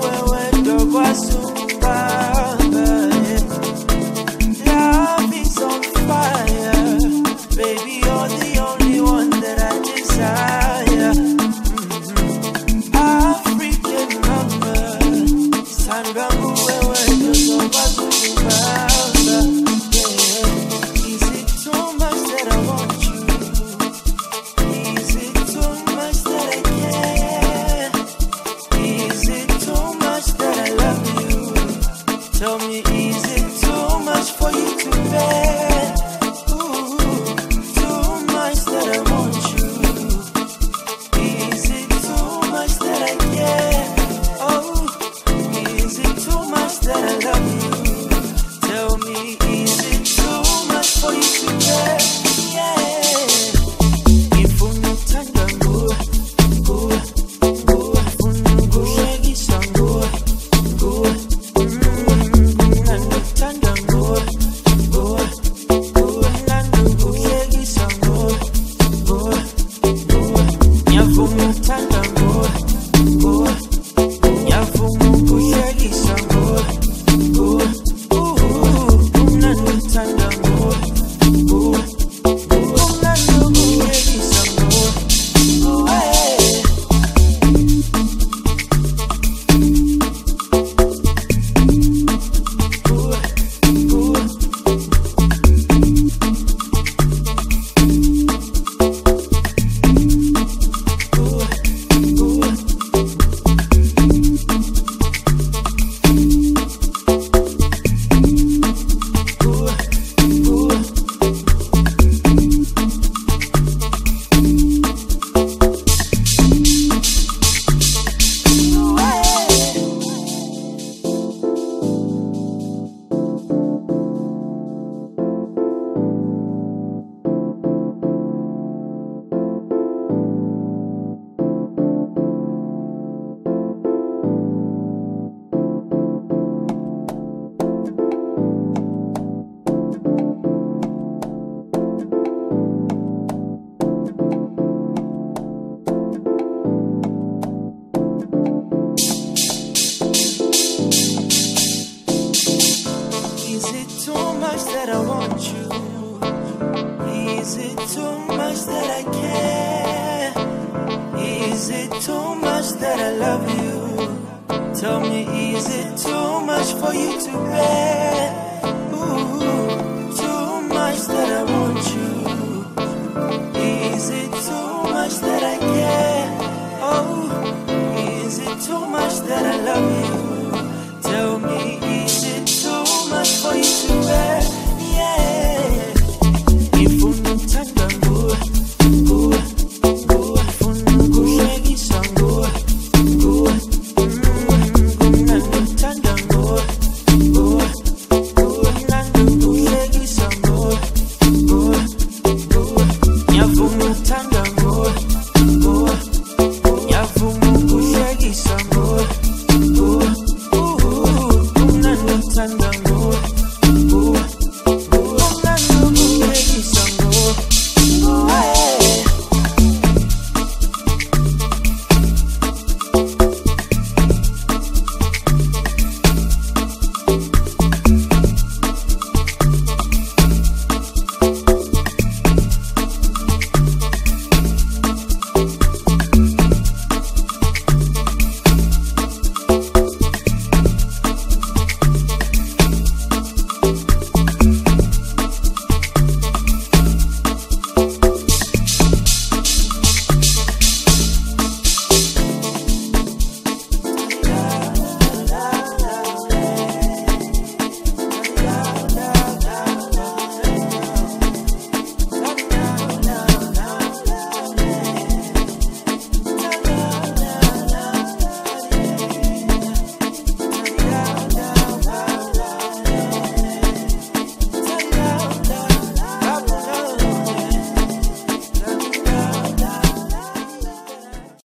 wewe wewe, dogo asubuhi umnandi too much that I care? Is it too much that I love you? Tell me, is it too much for you to bear?